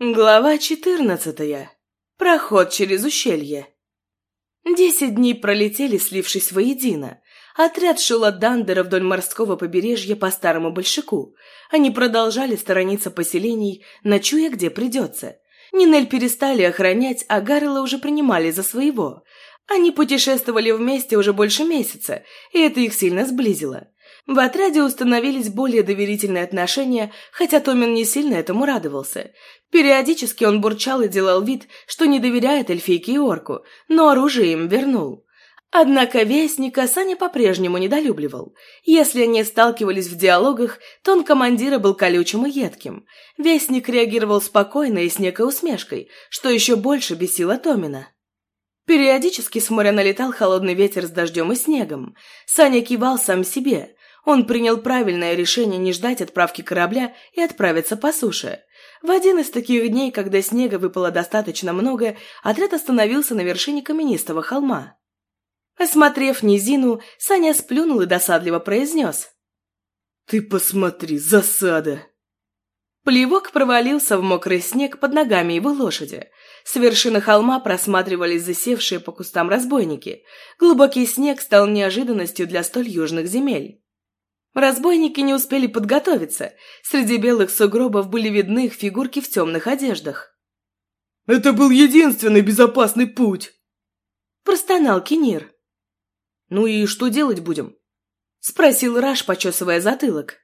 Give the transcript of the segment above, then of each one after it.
Глава четырнадцатая. Проход через ущелье. Десять дней пролетели, слившись воедино. Отряд шел от Дандера вдоль морского побережья по Старому Большаку. Они продолжали сторониться поселений, ночуя где придется. Нинель перестали охранять, а Гаррела уже принимали за своего. Они путешествовали вместе уже больше месяца, и это их сильно сблизило. В отряде установились более доверительные отношения, хотя Томин не сильно этому радовался. Периодически он бурчал и делал вид, что не доверяет эльфийке и орку, но оружие им вернул. Однако Вестника Саня по-прежнему недолюбливал. Если они сталкивались в диалогах, то он командира был колючим и едким. Вестник реагировал спокойно и с некой усмешкой, что еще больше бесило Томина. Периодически с моря налетал холодный ветер с дождем и снегом. Саня кивал сам себе. Он принял правильное решение не ждать отправки корабля и отправиться по суше. В один из таких дней, когда снега выпало достаточно много, отряд остановился на вершине каменистого холма. Осмотрев низину, Саня сплюнул и досадливо произнес. «Ты посмотри, засада!» Плевок провалился в мокрый снег под ногами его лошади. С вершины холма просматривались засевшие по кустам разбойники. Глубокий снег стал неожиданностью для столь южных земель. Разбойники не успели подготовиться. Среди белых сугробов были видны их фигурки в темных одеждах. «Это был единственный безопасный путь!» Простонал Кенир. «Ну и что делать будем?» Спросил Раш, почесывая затылок.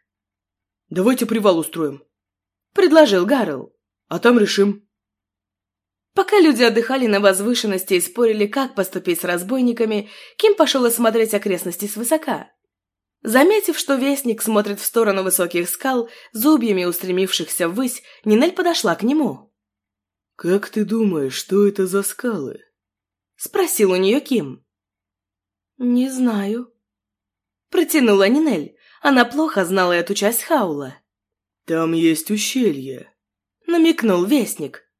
«Давайте привал устроим», — предложил Гарл. «А там решим». Пока люди отдыхали на возвышенности и спорили, как поступить с разбойниками, Ким пошел осмотреть окрестности свысока. Заметив, что вестник смотрит в сторону высоких скал, зубьями устремившихся ввысь, Нинель подошла к нему. «Как ты думаешь, что это за скалы?» — спросил у нее Ким. «Не знаю». Протянула Нинель. Она плохо знала эту часть Хаула. «Там есть ущелье», — намекнул вестник.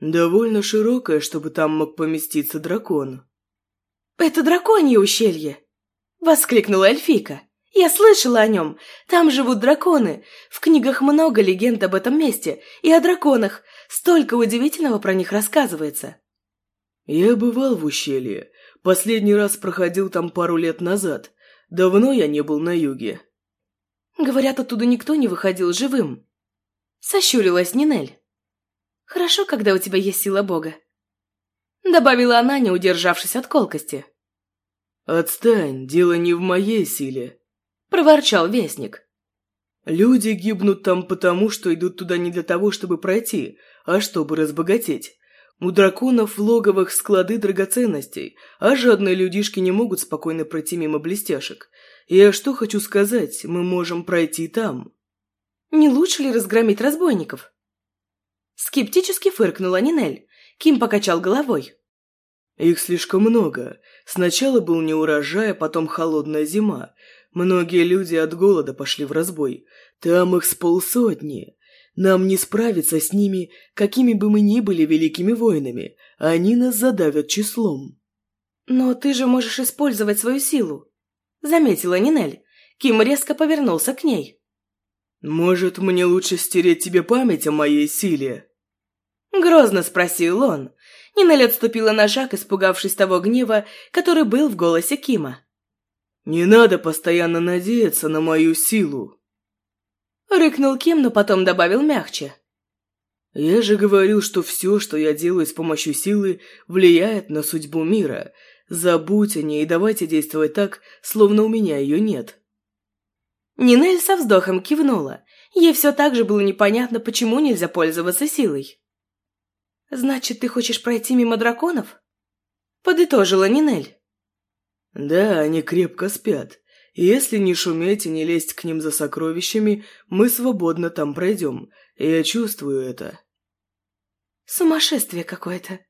«Довольно широкое, чтобы там мог поместиться дракон». «Это драконье ущелье!» Воскликнула эльфийка. «Я слышала о нем. Там живут драконы. В книгах много легенд об этом месте. И о драконах. Столько удивительного про них рассказывается». «Я бывал в ущелье. Последний раз проходил там пару лет назад. Давно я не был на юге». «Говорят, оттуда никто не выходил живым». Сощурилась Нинель. «Хорошо, когда у тебя есть сила Бога». Добавила она, не удержавшись от колкости. «Отстань, дело не в моей силе», — проворчал Вестник. «Люди гибнут там потому, что идут туда не для того, чтобы пройти, а чтобы разбогатеть. У драконов в логовых склады драгоценностей, а жадные людишки не могут спокойно пройти мимо блестяшек. Я что хочу сказать, мы можем пройти там». «Не лучше ли разгромить разбойников?» Скептически фыркнула Нинель. Ким покачал головой. Их слишком много. Сначала был неурожай, а потом холодная зима. Многие люди от голода пошли в разбой. Там их с полсотни. Нам не справиться с ними, какими бы мы ни были великими воинами. Они нас задавят числом. «Но ты же можешь использовать свою силу», — заметила Нинель. Ким резко повернулся к ней. «Может, мне лучше стереть тебе память о моей силе?» Грозно спросил он. Нинель отступила на шаг, испугавшись того гнева, который был в голосе Кима. «Не надо постоянно надеяться на мою силу!» Рыкнул Ким, но потом добавил мягче. «Я же говорил, что все, что я делаю с помощью силы, влияет на судьбу мира. Забудь о ней и давайте действовать так, словно у меня ее нет». Нинель со вздохом кивнула. Ей все так же было непонятно, почему нельзя пользоваться силой. «Значит, ты хочешь пройти мимо драконов?» Подытожила Нинель. «Да, они крепко спят. Если не шуметь и не лезть к ним за сокровищами, мы свободно там пройдем. Я чувствую это». «Сумасшествие какое-то».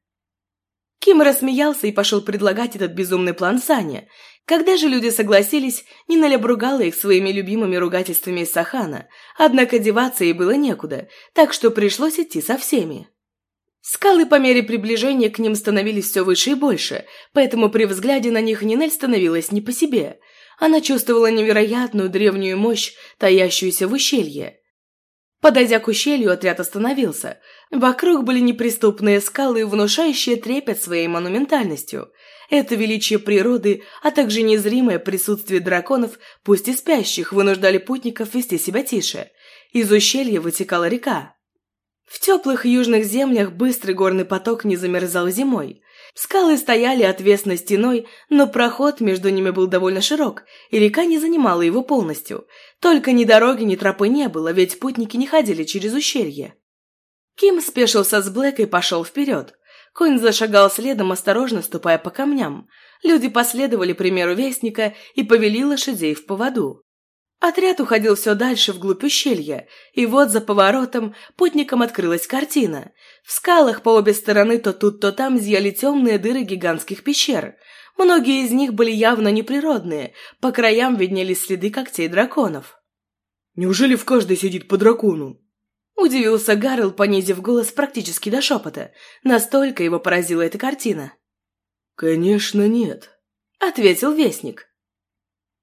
Ким рассмеялся и пошел предлагать этот безумный план Сане. Когда же люди согласились, Нинель обругала их своими любимыми ругательствами из Сахана, однако деваться ей было некуда, так что пришлось идти со всеми. Скалы по мере приближения к ним становились все выше и больше, поэтому при взгляде на них Нинель становилась не по себе. Она чувствовала невероятную древнюю мощь, таящуюся в ущелье. Подойдя к ущелью, отряд остановился. Вокруг были неприступные скалы, внушающие трепет своей монументальностью. Это величие природы, а также незримое присутствие драконов, пусть и спящих, вынуждали путников вести себя тише. Из ущелья вытекала река. В теплых южных землях быстрый горный поток не замерзал зимой. Скалы стояли отвесной стеной, но проход между ними был довольно широк, и река не занимала его полностью. Только ни дороги, ни тропы не было, ведь путники не ходили через ущелье. Ким спешился с Блэк и пошел вперед. Конь зашагал следом, осторожно ступая по камням. Люди последовали примеру вестника и повели лошадей в поводу. Отряд уходил все дальше вглубь ущелья, и вот за поворотом путникам открылась картина. В скалах по обе стороны то тут, то там зияли темные дыры гигантских пещер. Многие из них были явно неприродные, по краям виднелись следы когтей драконов. «Неужели в каждой сидит по дракону?» Удивился Гарл, понизив голос практически до шепота. Настолько его поразила эта картина. «Конечно нет», — ответил Вестник.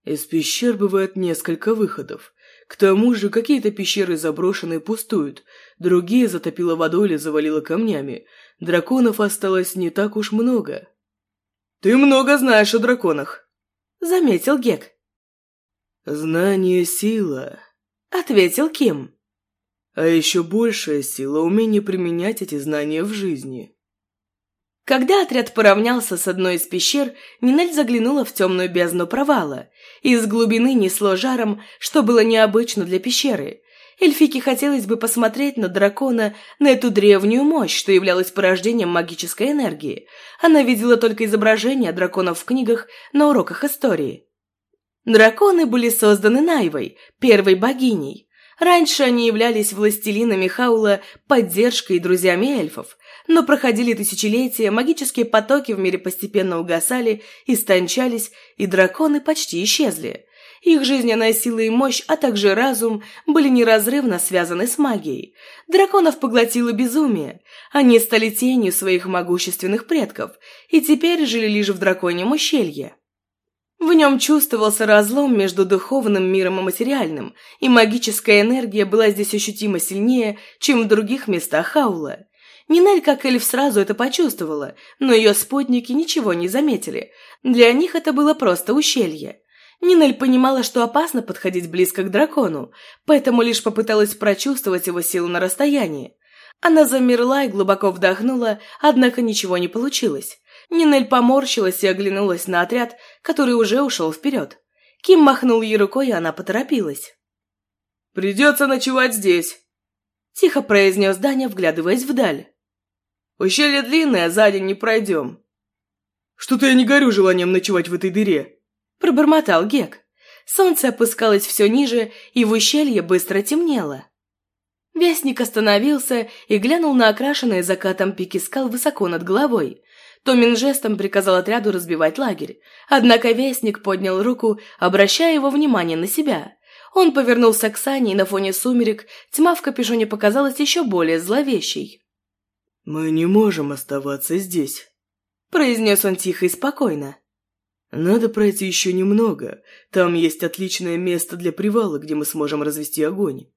«Из пещер бывает несколько выходов. К тому же какие-то пещеры заброшены и пустуют, другие затопило водой или завалило камнями. Драконов осталось не так уж много». «Ты много знаешь о драконах», — заметил Гек. «Знание — сила», — ответил Ким. А еще большая сила – умение применять эти знания в жизни. Когда отряд поравнялся с одной из пещер, Нинель заглянула в темную бездну провала. Из глубины несло жаром, что было необычно для пещеры. Эльфике хотелось бы посмотреть на дракона, на эту древнюю мощь, что являлась порождением магической энергии. Она видела только изображения драконов в книгах на уроках истории. Драконы были созданы Найвой, первой богиней. Раньше они являлись властелинами Хаула, поддержкой и друзьями эльфов, но проходили тысячелетия, магические потоки в мире постепенно угасали, истончались, и драконы почти исчезли. Их жизненная сила и мощь, а также разум были неразрывно связаны с магией. Драконов поглотило безумие. Они стали тенью своих могущественных предков и теперь жили лишь в драконьем ущелье. В нем чувствовался разлом между духовным миром и материальным, и магическая энергия была здесь ощутимо сильнее, чем в других местах Хаула. Нинель, как эльф, сразу это почувствовала, но ее спутники ничего не заметили. Для них это было просто ущелье. Нинель понимала, что опасно подходить близко к дракону, поэтому лишь попыталась прочувствовать его силу на расстоянии. Она замерла и глубоко вдохнула, однако ничего не получилось. Нинель поморщилась и оглянулась на отряд, который уже ушел вперед. Ким махнул ей рукой, и она поторопилась. «Придется ночевать здесь», — тихо произнес Даня, вглядываясь вдаль. «Ущелье длинное, за день не пройдем». «Что-то я не горю желанием ночевать в этой дыре», — пробормотал Гек. Солнце опускалось все ниже, и в ущелье быстро темнело. Вестник остановился и глянул на окрашенные закатом пики скал высоко над головой. Томин жестом приказал отряду разбивать лагерь. Однако Вестник поднял руку, обращая его внимание на себя. Он повернулся к Сане, и на фоне сумерек тьма в капюшоне показалась еще более зловещей. «Мы не можем оставаться здесь», – произнес он тихо и спокойно. «Надо пройти еще немного. Там есть отличное место для привала, где мы сможем развести огонь».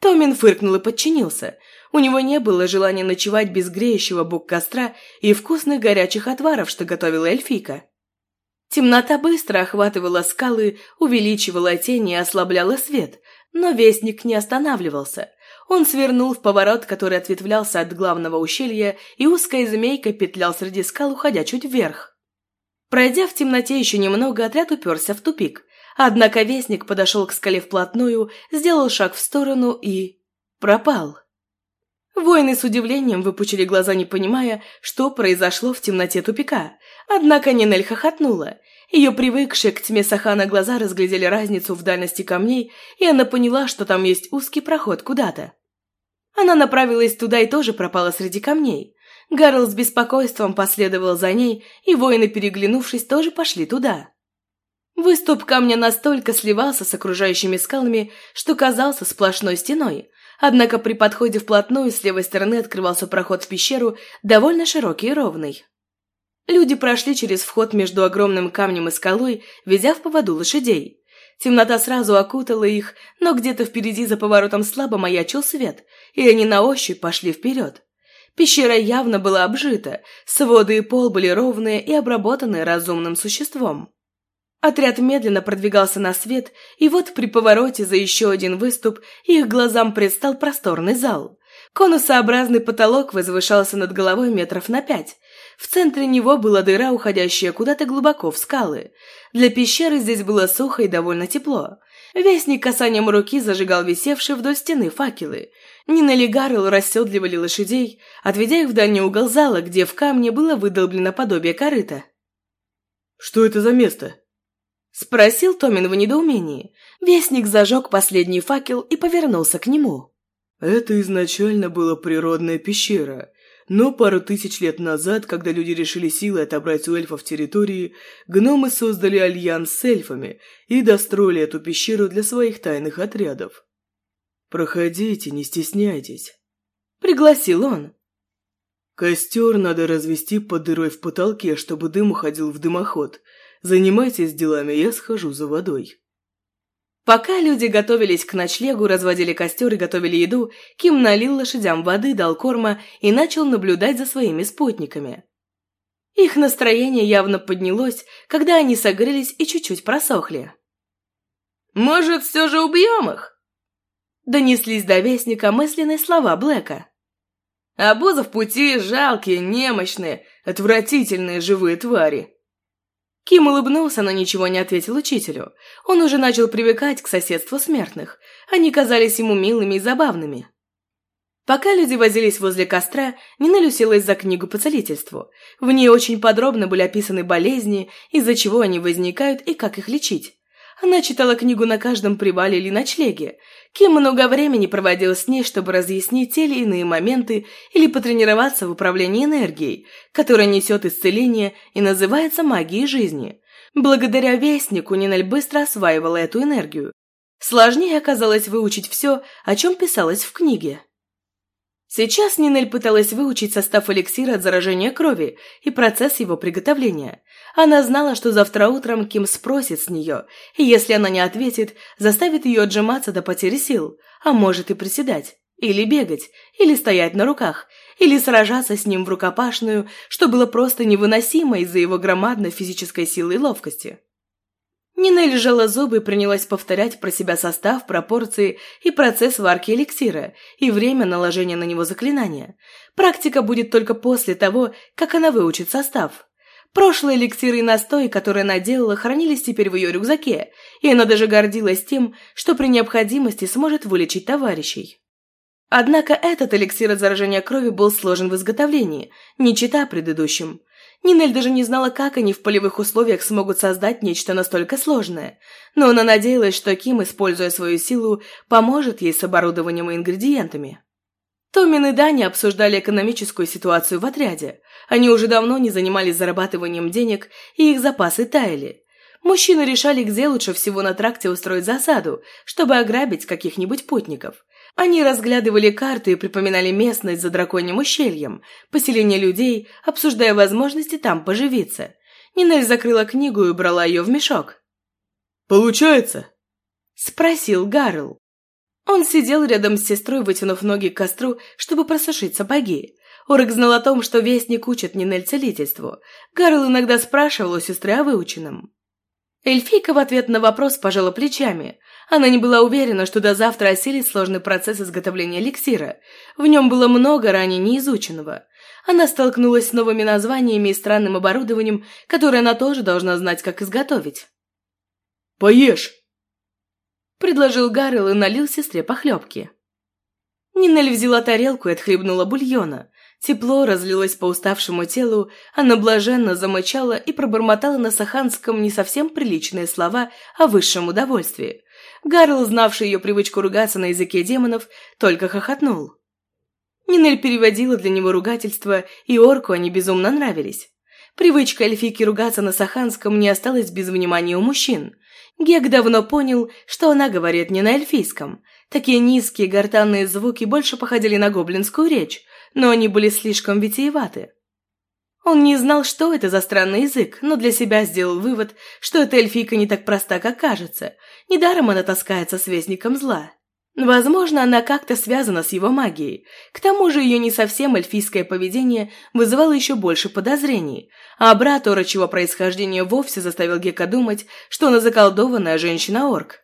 Томин фыркнул и подчинился. У него не было желания ночевать без греющего бок костра и вкусных горячих отваров, что готовила эльфийка. Темнота быстро охватывала скалы, увеличивала тени и ослабляла свет, но вестник не останавливался. Он свернул в поворот, который ответвлялся от главного ущелья, и узкая змейка петлял среди скал, уходя чуть вверх. Пройдя в темноте еще немного, отряд уперся в тупик. Однако вестник подошел к скале вплотную, сделал шаг в сторону и... пропал. Воины с удивлением выпучили глаза, не понимая, что произошло в темноте тупика. Однако Нинель хохотнула. Ее привыкшие к тьме Сахана глаза разглядели разницу в дальности камней, и она поняла, что там есть узкий проход куда-то. Она направилась туда и тоже пропала среди камней. Гарл с беспокойством последовал за ней, и воины, переглянувшись, тоже пошли туда. Выступ камня настолько сливался с окружающими скалами, что казался сплошной стеной, однако при подходе вплотную с левой стороны открывался проход в пещеру, довольно широкий и ровный. Люди прошли через вход между огромным камнем и скалой, везя в поводу лошадей. Темнота сразу окутала их, но где-то впереди за поворотом слабо маячил свет, и они на ощупь пошли вперед. Пещера явно была обжита, своды и пол были ровные и обработаны разумным существом. Отряд медленно продвигался на свет, и вот при повороте за еще один выступ их глазам предстал просторный зал. Конусообразный потолок возвышался над головой метров на пять. В центре него была дыра, уходящая куда-то глубоко в скалы. Для пещеры здесь было сухо и довольно тепло. Вестник касанием руки зажигал висевшие вдоль стены факелы. Нина и Гаррел расседливали лошадей, отведя их в дальний угол зала, где в камне было выдолблено подобие корыта. «Что это за место?» Спросил Томин в недоумении. Вестник зажег последний факел и повернулся к нему. «Это изначально была природная пещера, но пару тысяч лет назад, когда люди решили силой отобрать у эльфов территории, гномы создали альянс с эльфами и достроили эту пещеру для своих тайных отрядов. Проходите, не стесняйтесь», — пригласил он. «Костер надо развести под дырой в потолке, чтобы дым уходил в дымоход. Занимайтесь делами, я схожу за водой». Пока люди готовились к ночлегу, разводили костер и готовили еду, Ким налил лошадям воды, дал корма и начал наблюдать за своими спутниками. Их настроение явно поднялось, когда они согрелись и чуть-чуть просохли. «Может, все же убьем их?» Донеслись до вестника мысленные слова Блэка. «Обозы в пути жалкие, немощные, отвратительные живые твари. Ким улыбнулся, но ничего не ответил учителю. Он уже начал привыкать к соседству смертных. Они казались ему милыми и забавными. Пока люди возились возле костра, Нинель уселась за книгу по целительству. В ней очень подробно были описаны болезни, из-за чего они возникают и как их лечить. Она читала книгу на каждом привале или ночлеге. Ким много времени проводил с ней, чтобы разъяснить те или иные моменты или потренироваться в управлении энергией, которая несет исцеление и называется магией жизни. Благодаря Вестнику Нинель быстро осваивала эту энергию. Сложнее оказалось выучить все, о чем писалось в книге. Сейчас Нинель пыталась выучить состав эликсира от заражения крови и процесс его приготовления. Она знала, что завтра утром Ким спросит с нее, и если она не ответит, заставит ее отжиматься до потери сил, а может и приседать, или бегать, или стоять на руках, или сражаться с ним в рукопашную, что было просто невыносимо из-за его громадной физической силы и ловкости. Нина лежала зубы и принялась повторять про себя состав, пропорции и процесс варки эликсира и время наложения на него заклинания. Практика будет только после того, как она выучит состав. Прошлые эликсиры и настои, которые она делала, хранились теперь в ее рюкзаке, и она даже гордилась тем, что при необходимости сможет вылечить товарищей. Однако этот эликсир от заражения крови был сложен в изготовлении, не чита предыдущим. Нинель даже не знала, как они в полевых условиях смогут создать нечто настолько сложное. Но она надеялась, что Ким, используя свою силу, поможет ей с оборудованием и ингредиентами. Томин и Даня обсуждали экономическую ситуацию в отряде. Они уже давно не занимались зарабатыванием денег, и их запасы таяли. Мужчины решали, где лучше всего на тракте устроить засаду, чтобы ограбить каких-нибудь путников. Они разглядывали карты и припоминали местность за драконьим ущельем, поселение людей, обсуждая возможности там поживиться. Нинель закрыла книгу и убрала ее в мешок. «Получается?» – спросил Гарл. Он сидел рядом с сестрой, вытянув ноги к костру, чтобы просушить сапоги. Орек знал о том, что вестник учит Нинель целительству. Гарл иногда спрашивал у сестры о выученном. Эльфийка в ответ на вопрос пожала плечами. Она не была уверена, что до завтра осилит сложный процесс изготовления эликсира. В нем было много ранее неизученного. Она столкнулась с новыми названиями и странным оборудованием, которое она тоже должна знать, как изготовить. «Поешь!» Предложил Гаррел и налил сестре похлебки. Нинель взяла тарелку и отхлебнула бульона. Тепло разлилось по уставшему телу, она блаженно замычала и пробормотала на саханском не совсем приличные слова о высшем удовольствии. Гарл, знавший ее привычку ругаться на языке демонов, только хохотнул. Нинель переводила для него ругательства, и орку они безумно нравились. Привычка эльфийки ругаться на саханском не осталась без внимания у мужчин. Гек давно понял, что она говорит не на эльфийском. Такие низкие гортанные звуки больше походили на гоблинскую речь, но они были слишком витиеваты. Он не знал, что это за странный язык, но для себя сделал вывод, что эта эльфийка не так проста, как кажется. Недаром она таскается с вестником зла. Возможно, она как-то связана с его магией. К тому же ее не совсем эльфийское поведение вызывало еще больше подозрений, а брат орочего происхождения вовсе заставил Гека думать, что она заколдованная женщина-орк.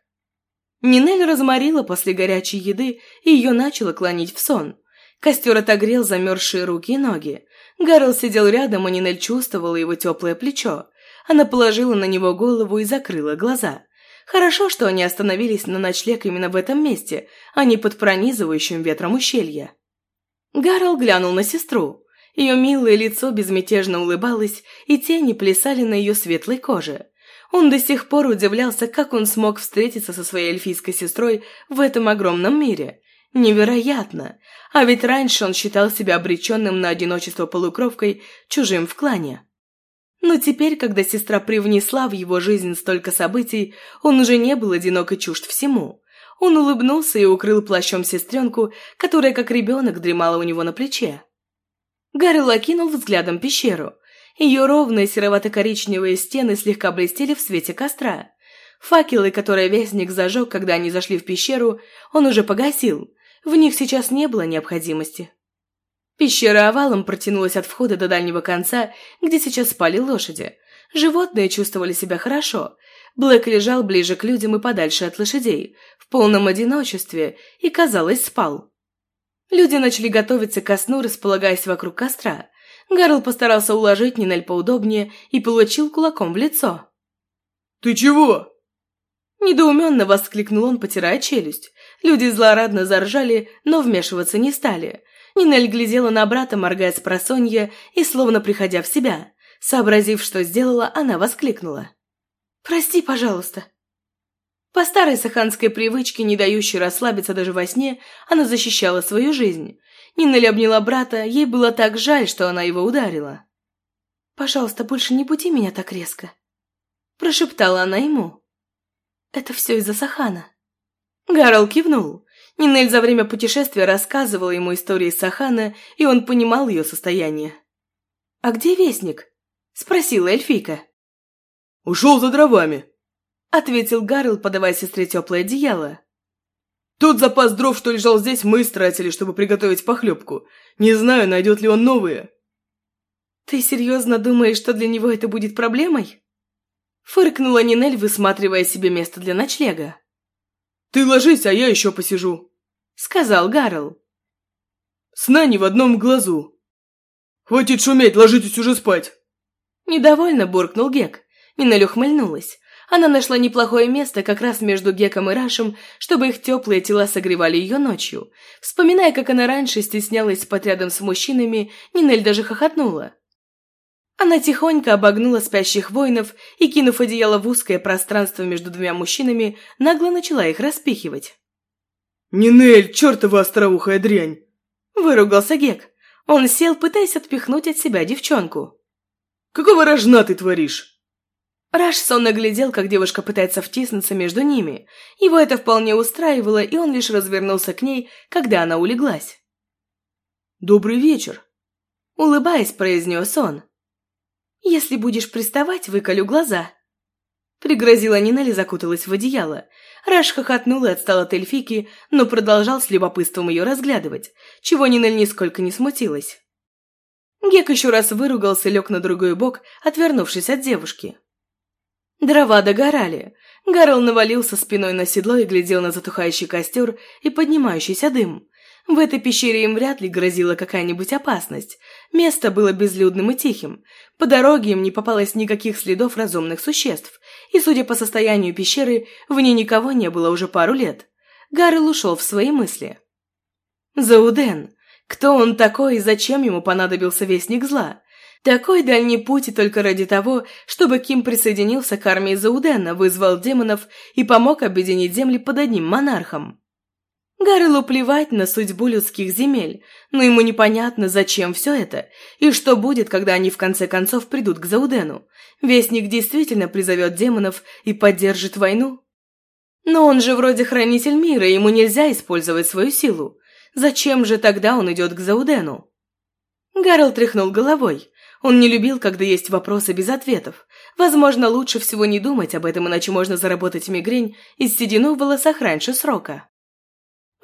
Нинель разморила после горячей еды, и ее начало клонить в сон. Костер отогрел замерзшие руки и ноги. Гарл сидел рядом, и Нинель чувствовала его теплое плечо. Она положила на него голову и закрыла глаза. Хорошо, что они остановились на ночлег именно в этом месте, а не под пронизывающим ветром ущелья. Гарл глянул на сестру. Ее милое лицо безмятежно улыбалось, и тени плясали на ее светлой коже. Он до сих пор удивлялся, как он смог встретиться со своей эльфийской сестрой в этом огромном мире. Невероятно! А ведь раньше он считал себя обреченным на одиночество полукровкой, чужим в клане. Но теперь, когда сестра привнесла в его жизнь столько событий, он уже не был одинок и чужд всему. Он улыбнулся и укрыл плащом сестренку, которая, как ребенок, дремала у него на плече. Гаррел окинул взглядом пещеру. Ее ровные серовато-коричневые стены слегка блестели в свете костра. Факелы, которые Вестник зажег, когда они зашли в пещеру, он уже погасил. В них сейчас не было необходимости. Пещера овалом протянулась от входа до дальнего конца, где сейчас спали лошади. Животные чувствовали себя хорошо. Блэк лежал ближе к людям и подальше от лошадей, в полном одиночестве, и, казалось, спал. Люди начали готовиться ко сну, располагаясь вокруг костра. Гарл постарался уложить Нинель поудобнее и получил кулаком в лицо. «Ты чего?» Недоуменно воскликнул он, потирая челюсть. Люди злорадно заржали, но вмешиваться не стали – Нинель глядела на брата, моргая с просонья и словно приходя в себя. Сообразив, что сделала, она воскликнула. «Прости, пожалуйста». По старой саханской привычке, не дающей расслабиться даже во сне, она защищала свою жизнь. Нинель обняла брата, ей было так жаль, что она его ударила. «Пожалуйста, больше не буди меня так резко», – прошептала она ему. «Это все из-за Сахана». Гарл кивнул. Нинель за время путешествия рассказывала ему истории Сахана, и он понимал ее состояние. «А где Вестник?» – спросила эльфийка. «Ушел за дровами», – ответил Гарл, подавая сестре теплое одеяло. «Тот запас дров, что лежал здесь, мы истратили, чтобы приготовить похлебку. Не знаю, найдет ли он новые». «Ты серьезно думаешь, что для него это будет проблемой?» Фыркнула Нинель, высматривая себе место для ночлега. «Ты ложись, а я еще посижу», — сказал Гарл. «Сна не в одном глазу. Хватит шуметь, ложитесь уже спать». Недовольно буркнул Гек. Минель ухмыльнулась. Она нашла неплохое место как раз между Геком и Рашем, чтобы их теплые тела согревали ее ночью. Вспоминая, как она раньше стеснялась спать рядом с мужчинами, Нинель даже хохотнула. Она тихонько обогнула спящих воинов и, кинув одеяло в узкое пространство между двумя мужчинами, нагло начала их распихивать. «Нинель, чертова остроухая дрянь!» Выругался Гек. Он сел, пытаясь отпихнуть от себя девчонку. «Какого рожна ты творишь?» Раш сонно глядел, как девушка пытается втиснуться между ними. Его это вполне устраивало, и он лишь развернулся к ней, когда она улеглась. «Добрый вечер!» Улыбаясь, произнес он. «Если будешь приставать, выколю глаза». Пригрозила Нинель и закуталась в одеяло. Раш хохотнул и отстал от эльфики, но продолжал с любопытством ее разглядывать, чего Нинель нисколько не смутилась. Гек еще раз выругался, лег на другой бок, отвернувшись от девушки. Дрова догорали. Гарл навалился спиной на седло и глядел на затухающий костер и поднимающийся дым. В этой пещере им вряд ли грозила какая-нибудь опасность. Место было безлюдным и тихим. По дороге им не попалось никаких следов разумных существ, и, судя по состоянию пещеры, в ней никого не было уже пару лет. Гаррел ушел в свои мысли. Зауден. Кто он такой и зачем ему понадобился Вестник Зла? Такой дальний путь и только ради того, чтобы Ким присоединился к армии Заудена, вызвал демонов и помог объединить земли под одним монархом. Гаррелу плевать на судьбу людских земель, но ему непонятно, зачем все это, и что будет, когда они в конце концов придут к Заудену. Вестник действительно призовет демонов и поддержит войну? Но он же вроде хранитель мира, ему нельзя использовать свою силу. Зачем же тогда он идет к Заудену? Гаррел тряхнул головой. Он не любил, когда есть вопросы без ответов. Возможно, лучше всего не думать об этом, иначе можно заработать мигрень и седину в волосах раньше срока.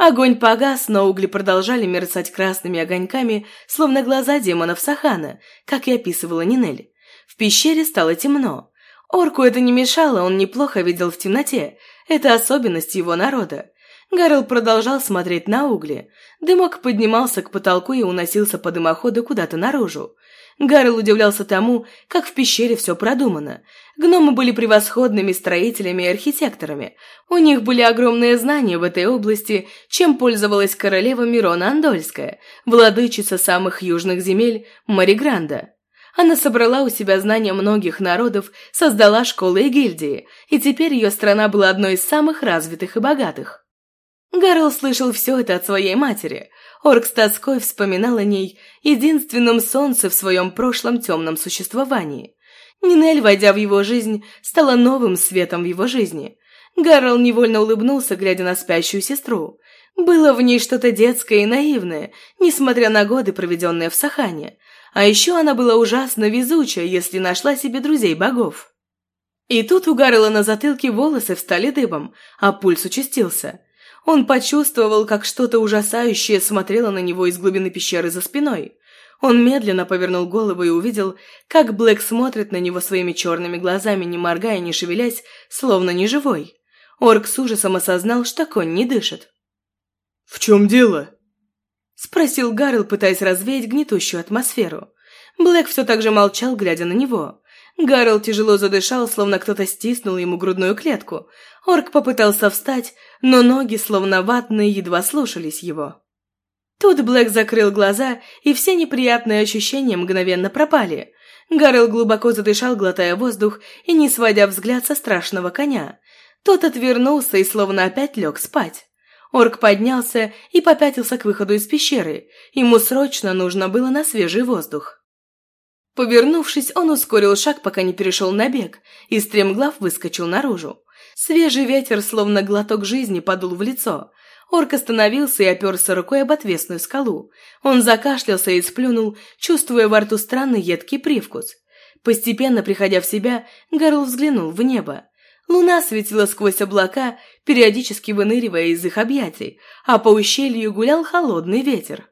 Огонь погас, но угли продолжали мерцать красными огоньками, словно глаза демонов Сахана, как и описывала Нинель. В пещере стало темно. Орку это не мешало, он неплохо видел в темноте. Это особенность его народа. Гарл продолжал смотреть на угли. Дымок поднимался к потолку и уносился по дымоходу куда-то наружу. Гарл удивлялся тому, как в пещере все продумано. Гномы были превосходными строителями и архитекторами. У них были огромные знания в этой области, чем пользовалась королева Мирона Андольская, владычица самых южных земель Маригранда. Она собрала у себя знания многих народов, создала школы и гильдии, и теперь ее страна была одной из самых развитых и богатых. Гарл слышал все это от своей матери. Орк с тоской вспоминал о ней, единственном солнце в своем прошлом темном существовании. Нинель, войдя в его жизнь, стала новым светом в его жизни. Гарл невольно улыбнулся, глядя на спящую сестру. Было в ней что-то детское и наивное, несмотря на годы, проведенные в Сахане. А еще она была ужасно везучая, если нашла себе друзей-богов. И тут у Гаррела на затылке волосы встали дыбом, а пульс участился. Он почувствовал, как что-то ужасающее смотрело на него из глубины пещеры за спиной. Он медленно повернул голову и увидел, как Блэк смотрит на него своими черными глазами, не моргая, не шевелясь, словно неживой. Орк с ужасом осознал, что конь не дышит. «В чем дело?» Спросил Гарл, пытаясь развеять гнетущую атмосферу. Блэк все так же молчал, глядя на него. Гарл тяжело задышал, словно кто-то стиснул ему грудную клетку. Орк попытался встать, но ноги, словно ватные, едва слушались его. Тут Блэк закрыл глаза, и все неприятные ощущения мгновенно пропали. Гарл глубоко задышал, глотая воздух и не сводя взгляд со страшного коня. Тот отвернулся и словно опять лег спать. Орк поднялся и попятился к выходу из пещеры. Ему срочно нужно было на свежий воздух. Повернувшись, он ускорил шаг, пока не перешел на бег, и стремглав выскочил наружу. Свежий ветер, словно глоток жизни, подул в лицо. Орк остановился и оперся рукой об отвесную скалу. Он закашлялся и сплюнул, чувствуя во рту странный едкий привкус. Постепенно приходя в себя, Гарл взглянул в небо. Луна светила сквозь облака, периодически выныривая из их объятий, а по ущелью гулял холодный ветер.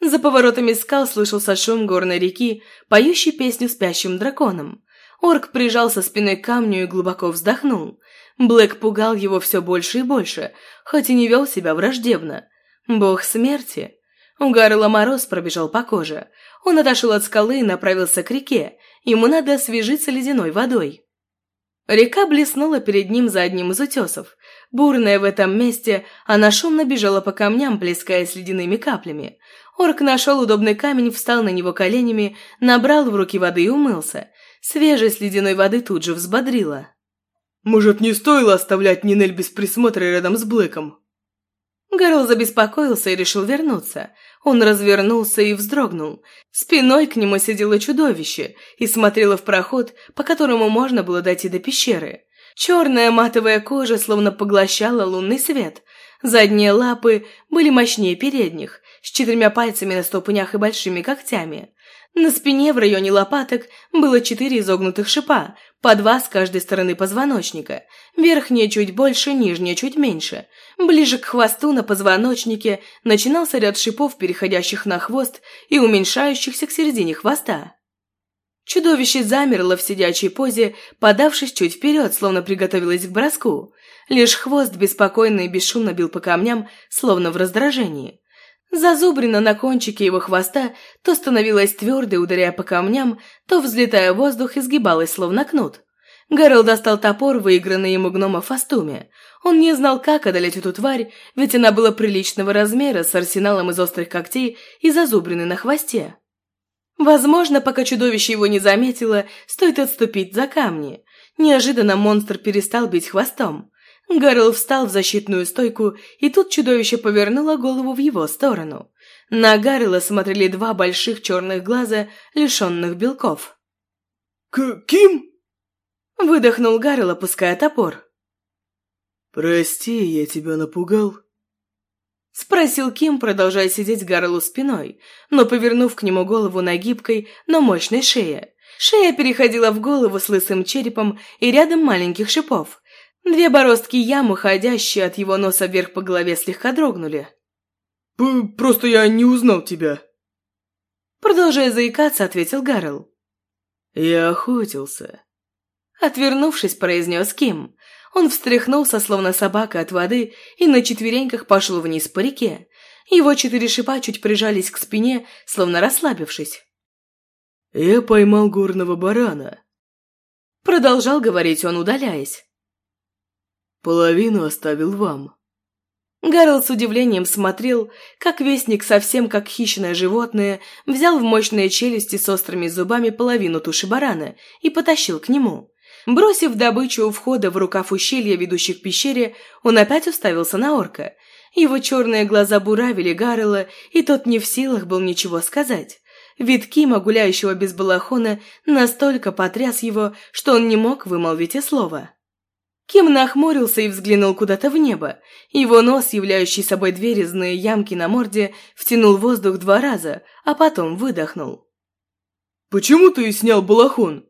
За поворотами скал слышался шум горной реки, поющий песню спящим драконам. Орк прижался спиной к камню и глубоко вздохнул. Блэк пугал его все больше и больше, хоть и не вел себя враждебно. Бог смерти. У Гаррела мороз пробежал по коже. Он отошел от скалы и направился к реке. Ему надо освежиться ледяной водой. Река блеснула перед ним за одним из утесов. Бурная в этом месте, она шумно бежала по камням, плескаясь ледяными каплями. Орк нашел удобный камень, встал на него коленями, набрал в руки воды и умылся. Свежесть ледяной воды тут же взбодрила. «Может, не стоило оставлять Нинель без присмотра рядом с Блэком?» Гарл забеспокоился и решил вернуться. Он развернулся и вздрогнул. Спиной к нему сидело чудовище и смотрело в проход, по которому можно было дойти до пещеры. Черная матовая кожа словно поглощала лунный свет. Задние лапы были мощнее передних, с четырьмя пальцами на ступнях и большими когтями. На спине в районе лопаток было четыре изогнутых шипа, по два с каждой стороны позвоночника. Верхняя чуть больше, нижняя чуть меньше. Ближе к хвосту на позвоночнике начинался ряд шипов, переходящих на хвост и уменьшающихся к середине хвоста. Чудовище замерло в сидячей позе, подавшись чуть вперед, словно приготовилось к броску. Лишь хвост беспокойно и бесшумно бил по камням, словно в раздражении. Зазубрина на кончике его хвоста то становилась твердой, ударяя по камням, то, взлетая в воздух, изгибалась, словно кнут. Гэрол достал топор, выигранный ему гнома Фастуме. Он не знал, как одолеть эту тварь, ведь она была приличного размера, с арсеналом из острых когтей и зазубрины на хвосте. Возможно, пока чудовище его не заметило, стоит отступить за камни. Неожиданно монстр перестал бить хвостом. Гарл встал в защитную стойку, и тут чудовище повернуло голову в его сторону. На Гаррела смотрели два больших черных глаза, лишенных белков. «К Ким?» Выдохнул Гаррел, опуская топор. «Ким?» Выдохнул Гаррел, опуская топор. «Прости, я тебя напугал?» Спросил Ким, продолжая сидеть Гарлу спиной, но повернув к нему голову на гибкой, но мощной шее. Шея переходила в голову с лысым черепом и рядом маленьких шипов. Две бороздки ям, уходящие от его носа вверх по голове, слегка дрогнули. «Просто я не узнал тебя», Продолжая заикаться, ответил Гарл. «Я охотился», — отвернувшись, произнес Ким. Он встряхнулся, словно собака от воды, и на четвереньках пошел вниз по реке. Его четыре шипа чуть прижались к спине, словно расслабившись. «Я поймал горного барана», — продолжал говорить он, удаляясь. «Половину оставил вам». Гарл с удивлением смотрел, как вестник, совсем как хищное животное, взял в мощные челюсти с острыми зубами половину туши барана и потащил к нему. Бросив добычу у входа в рукав ущелья, ведущих к пещере, он опять уставился на орка. Его черные глаза буравили Гаррела, и тот не в силах был ничего сказать. Вид Кима, гуляющего без балахона, настолько потряс его, что он не мог вымолвить и слова. Ким нахмурился и взглянул куда-то в небо. Его нос, являющий собой две резные ямки на морде, втянул воздух два раза, а потом выдохнул. «Почему ты снял балахон?»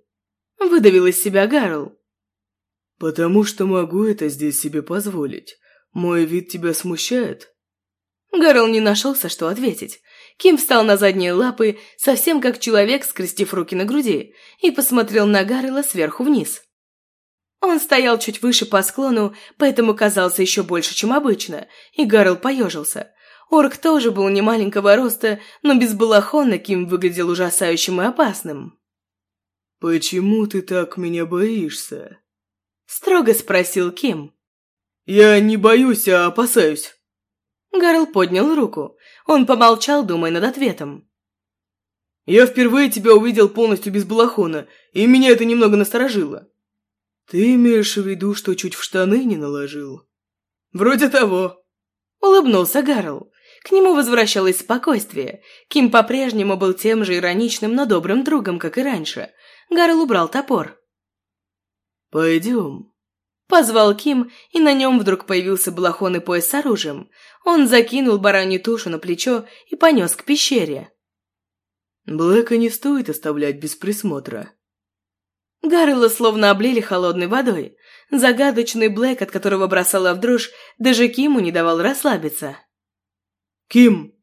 Выдавил из себя Гарл. «Потому что могу это здесь себе позволить. Мой вид тебя смущает?» Гарл не нашелся, что ответить. Ким встал на задние лапы, совсем как человек, скрестив руки на груди, и посмотрел на Гаррела сверху вниз. Он стоял чуть выше по склону, поэтому казался еще больше, чем обычно, и Гарл поежился. Орк тоже был не маленького роста, но без балахона Ким выглядел ужасающим и опасным. «Почему ты так меня боишься?» Строго спросил Ким. «Я не боюсь, а опасаюсь». Гарл поднял руку. Он помолчал, думая над ответом. «Я впервые тебя увидел полностью без балахона, и меня это немного насторожило. «Ты имеешь в виду, что чуть в штаны не наложил?» «Вроде того», — улыбнулся Гарл. К нему возвращалось спокойствие. Ким по-прежнему был тем же ироничным, но добрым другом, как и раньше. Гарл убрал топор. «Пойдем», — позвал Ким, и на нем вдруг появился балахон и пояс с оружием. Он закинул баранью тушу на плечо и понес к пещере. «Блэка не стоит оставлять без присмотра», Гаррелла словно облили холодной водой. Загадочный Блэк, от которого бросала в дрожь, даже Киму не давал расслабиться. «Ким!»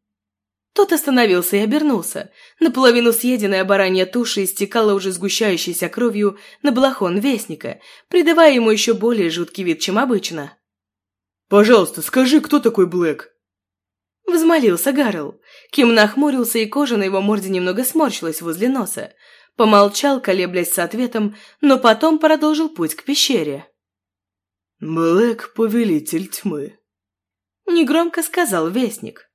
Тот остановился и обернулся. Наполовину съеденная баранья туша истекала уже сгущающейся кровью на балахон Вестника, придавая ему еще более жуткий вид, чем обычно. «Пожалуйста, скажи, кто такой Блэк?» Взмолился Гарл. Ким нахмурился, и кожа на его морде немного сморщилась возле носа. Помолчал, колеблясь с ответом, но потом продолжил путь к пещере. «Блэк — повелитель тьмы», — негромко сказал Вестник.